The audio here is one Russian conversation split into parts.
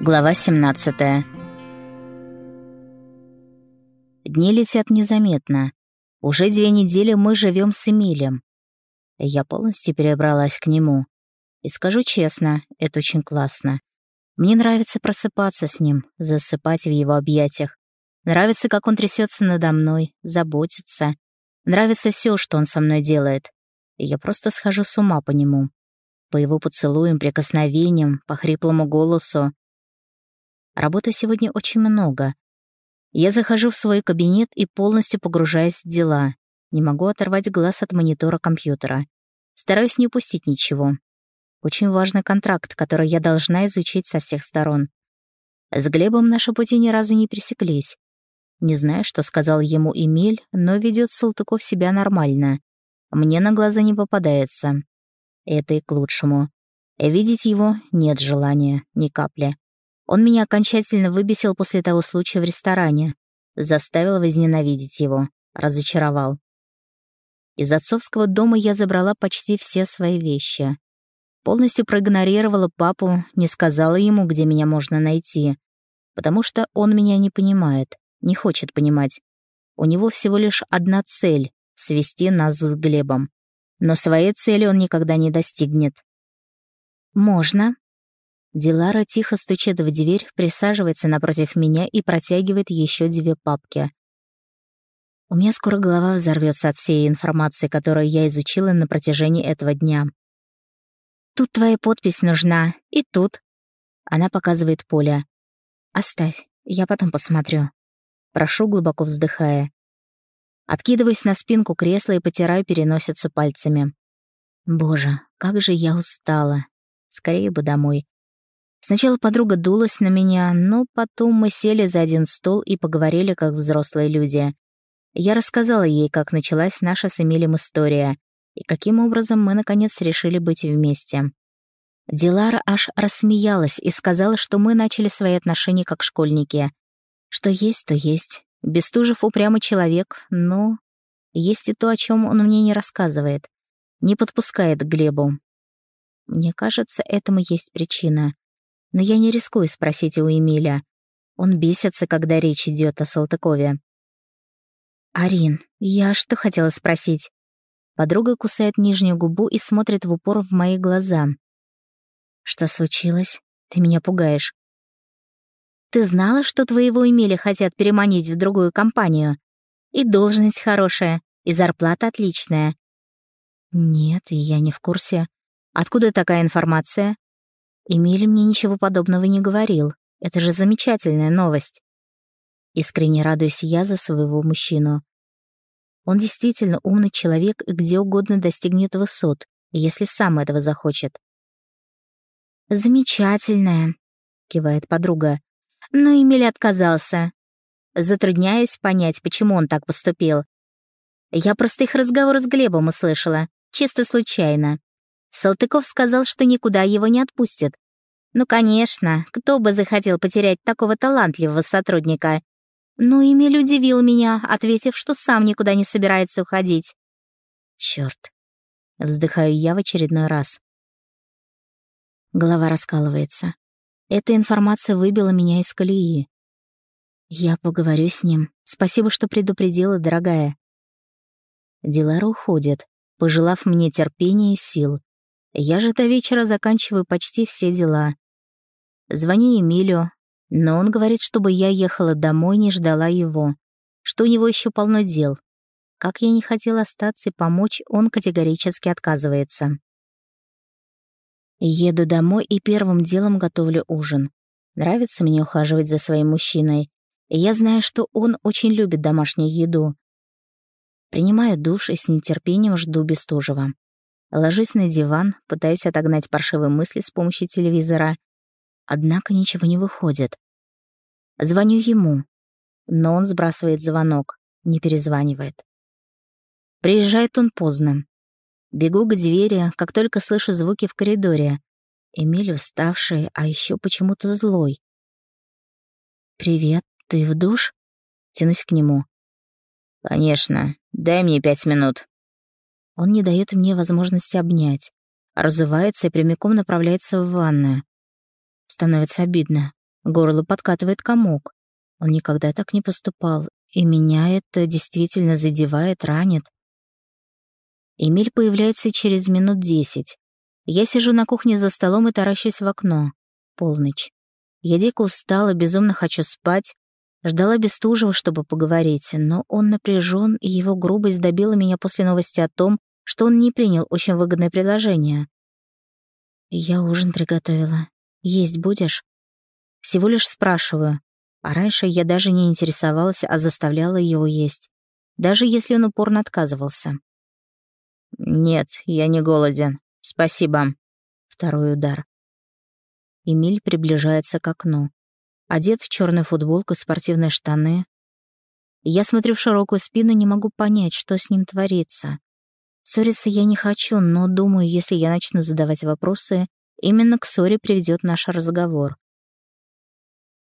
Глава 17 Дни летят незаметно. Уже две недели мы живем с Эмилем. Я полностью перебралась к нему. И скажу честно, это очень классно. Мне нравится просыпаться с ним, засыпать в его объятиях. Нравится, как он трясется надо мной, заботится. Нравится все, что он со мной делает. И я просто схожу с ума по нему. По его поцелуям, прикосновениям, по хриплому голосу. Работы сегодня очень много. Я захожу в свой кабинет и полностью погружаюсь в дела. Не могу оторвать глаз от монитора компьютера. Стараюсь не упустить ничего. Очень важный контракт, который я должна изучить со всех сторон. С Глебом наши пути ни разу не пересеклись. Не знаю, что сказал ему Эмиль, но ведет Салтыков себя нормально. Мне на глаза не попадается. Это и к лучшему. Видеть его нет желания, ни капли. Он меня окончательно выбесил после того случая в ресторане. Заставил возненавидеть его. Разочаровал. Из отцовского дома я забрала почти все свои вещи. Полностью проигнорировала папу, не сказала ему, где меня можно найти. Потому что он меня не понимает не хочет понимать. У него всего лишь одна цель — свести нас с Глебом. Но своей цели он никогда не достигнет. «Можно?» Дилара тихо стучит в дверь, присаживается напротив меня и протягивает еще две папки. У меня скоро голова взорвется от всей информации, которую я изучила на протяжении этого дня. «Тут твоя подпись нужна, и тут». Она показывает поле. «Оставь, я потом посмотрю». Прошу, глубоко вздыхая. Откидываюсь на спинку кресла и потираю переносицу пальцами. Боже, как же я устала. Скорее бы домой. Сначала подруга дулась на меня, но потом мы сели за один стол и поговорили как взрослые люди. Я рассказала ей, как началась наша с Эмилем история и каким образом мы, наконец, решили быть вместе. Дилара аж рассмеялась и сказала, что мы начали свои отношения как школьники, что есть, то есть. Бестужев упрямый человек, но есть и то, о чем он мне не рассказывает. Не подпускает к Глебу. Мне кажется, этому есть причина. Но я не рискую спросить у Эмиля. Он бесится, когда речь идет о Салтыкове. «Арин, я что хотела спросить?» Подруга кусает нижнюю губу и смотрит в упор в мои глаза. «Что случилось? Ты меня пугаешь. Ты знала, что твоего Эмиля хотят переманить в другую компанию? И должность хорошая, и зарплата отличная. Нет, я не в курсе. Откуда такая информация? Эмиль мне ничего подобного не говорил. Это же замечательная новость. Искренне радуюсь я за своего мужчину. Он действительно умный человек и где угодно достигнет высот, если сам этого захочет. «Замечательная», — кивает подруга но Эмиль отказался. Затрудняюсь понять, почему он так поступил. Я просто их разговор с Глебом услышала, чисто случайно. Салтыков сказал, что никуда его не отпустит. Ну, конечно, кто бы захотел потерять такого талантливого сотрудника. Но Эмиль удивил меня, ответив, что сам никуда не собирается уходить. Черт. Вздыхаю я в очередной раз. Голова раскалывается. Эта информация выбила меня из колеи. Я поговорю с ним. Спасибо, что предупредила, дорогая. Дилара уходит, пожелав мне терпения и сил. Я же до вечера заканчиваю почти все дела. Звоню Эмилю, но он говорит, чтобы я ехала домой, не ждала его, что у него еще полно дел. Как я не хотела остаться и помочь, он категорически отказывается. Еду домой и первым делом готовлю ужин. Нравится мне ухаживать за своим мужчиной. Я знаю, что он очень любит домашнюю еду. Принимаю душ и с нетерпением жду Бестужева. Ложусь на диван, пытаясь отогнать паршивые мысли с помощью телевизора. Однако ничего не выходит. Звоню ему, но он сбрасывает звонок, не перезванивает. Приезжает он поздно. Бегу к двери, как только слышу звуки в коридоре. Эмиль уставший, а еще почему-то злой. «Привет, ты в душ?» Тянусь к нему. «Конечно. Дай мне пять минут». Он не дает мне возможности обнять. Разувается и прямиком направляется в ванную. Становится обидно. Горло подкатывает комок. Он никогда так не поступал, и меня это действительно задевает, ранит. Эмиль появляется через минут десять. Я сижу на кухне за столом и таращусь в окно. Полночь. Я дико устала, безумно хочу спать. Ждала Бестужева, чтобы поговорить, но он напряжен, и его грубость добила меня после новости о том, что он не принял очень выгодное предложение. «Я ужин приготовила. Есть будешь?» Всего лишь спрашиваю. А раньше я даже не интересовалась, а заставляла его есть. Даже если он упорно отказывался. «Нет, я не голоден. Спасибо». Второй удар. Эмиль приближается к окну. Одет в черную футболку, спортивные штаны. Я смотрю в широкую спину, не могу понять, что с ним творится. Ссориться я не хочу, но думаю, если я начну задавать вопросы, именно к ссоре приведет наш разговор.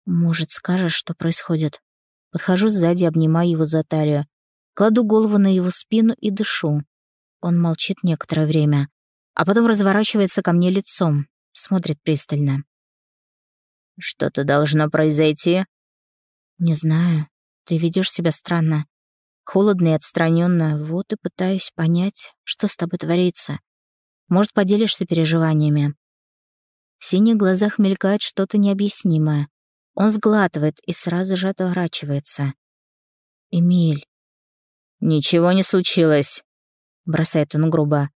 Может, скажешь, что происходит? Подхожу сзади, обнимаю его за талию. Кладу голову на его спину и дышу. Он молчит некоторое время, а потом разворачивается ко мне лицом, смотрит пристально. «Что-то должно произойти?» «Не знаю. Ты ведешь себя странно. Холодно и отстраненно. Вот и пытаюсь понять, что с тобой творится. Может, поделишься переживаниями?» В синих глазах мелькает что-то необъяснимое. Он сглатывает и сразу же отворачивается. «Эмиль». «Ничего не случилось», бросает он грубо.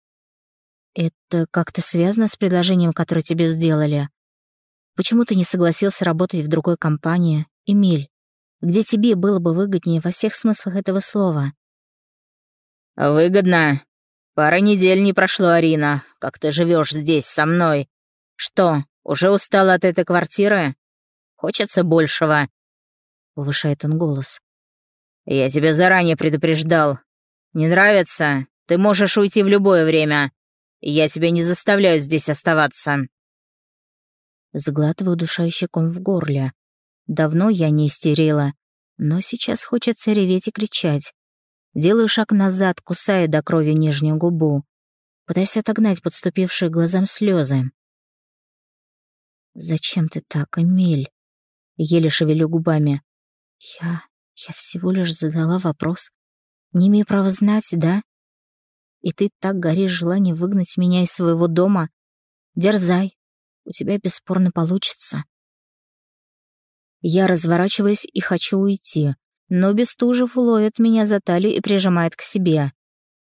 «Это как-то связано с предложением, которое тебе сделали? Почему ты не согласился работать в другой компании, Эмиль, где тебе было бы выгоднее во всех смыслах этого слова?» «Выгодно. Пара недель не прошло, Арина, как ты живешь здесь со мной. Что, уже устала от этой квартиры? Хочется большего?» Повышает он голос. «Я тебя заранее предупреждал. Не нравится? Ты можешь уйти в любое время. Я тебя не заставляю здесь оставаться». Сглатываю душающий ком в горле. Давно я не истерила, но сейчас хочется реветь и кричать. Делаю шаг назад, кусая до крови нижнюю губу. Пытаюсь отогнать подступившие глазам слезы. «Зачем ты так, Эмиль?» Еле шевелю губами. «Я... я всего лишь задала вопрос. Не имею права знать, да? И ты так горишь желанием выгнать меня из своего дома. Дерзай, у тебя бесспорно получится. Я разворачиваюсь и хочу уйти, но Бестужев ловит меня за талию и прижимает к себе.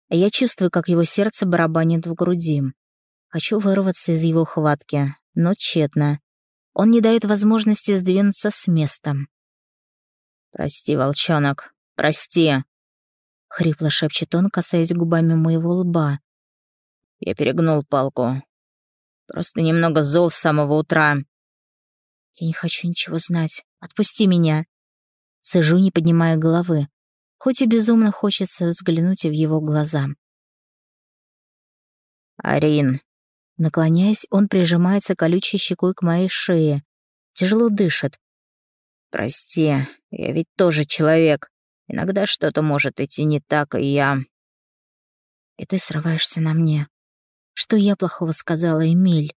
Я чувствую, как его сердце барабанит в груди. Хочу вырваться из его хватки, но тщетно. Он не дает возможности сдвинуться с места. «Прости, волчонок, прости», — хрипло шепчет он, касаясь губами моего лба. «Я перегнул палку. Просто немного зол с самого утра». «Я не хочу ничего знать. Отпусти меня». Сижу, не поднимая головы, хоть и безумно хочется взглянуть в его глаза. «Арин». Наклоняясь, он прижимается колючей щекой к моей шее. Тяжело дышит. «Прости, я ведь тоже человек. Иногда что-то может идти не так, и я... И ты срываешься на мне. Что я плохого сказала, Эмиль?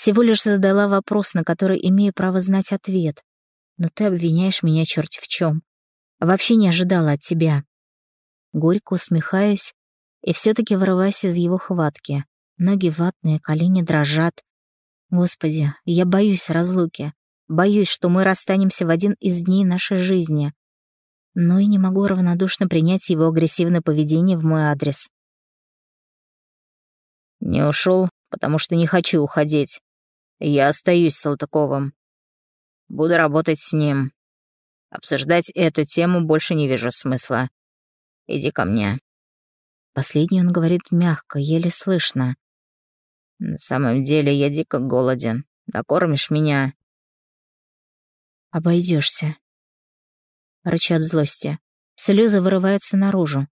Всего лишь задала вопрос, на который имею право знать ответ. Но ты обвиняешь меня черт в чем. Вообще не ожидала от тебя. Горько усмехаюсь и все таки вырываюсь из его хватки. Ноги ватные, колени дрожат. Господи, я боюсь разлуки. Боюсь, что мы расстанемся в один из дней нашей жизни но и не могу равнодушно принять его агрессивное поведение в мой адрес. «Не ушел, потому что не хочу уходить. Я остаюсь с Салтыковым. Буду работать с ним. Обсуждать эту тему больше не вижу смысла. Иди ко мне». Последний он говорит мягко, еле слышно. «На самом деле я дико голоден. Накормишь меня?» Обойдешься, рычу от злости. Слезы вырываются наружу.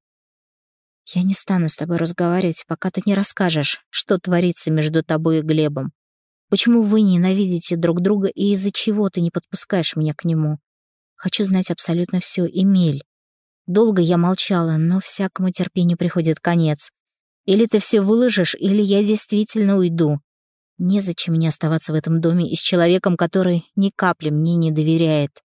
Я не стану с тобой разговаривать, пока ты не расскажешь, что творится между тобой и Глебом. Почему вы ненавидите друг друга и из-за чего ты не подпускаешь меня к нему? Хочу знать абсолютно все, Эмиль. Долго я молчала, но всякому терпению приходит конец. Или ты все выложишь, или я действительно уйду. Незачем мне оставаться в этом доме и с человеком, который ни капли мне не доверяет.